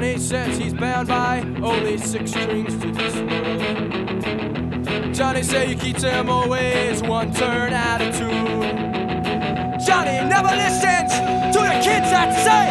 Johnny says he's bound by only six strings to this world. Johnny say he keeps him always one turn attitude. Johnny never listens to the kids that say.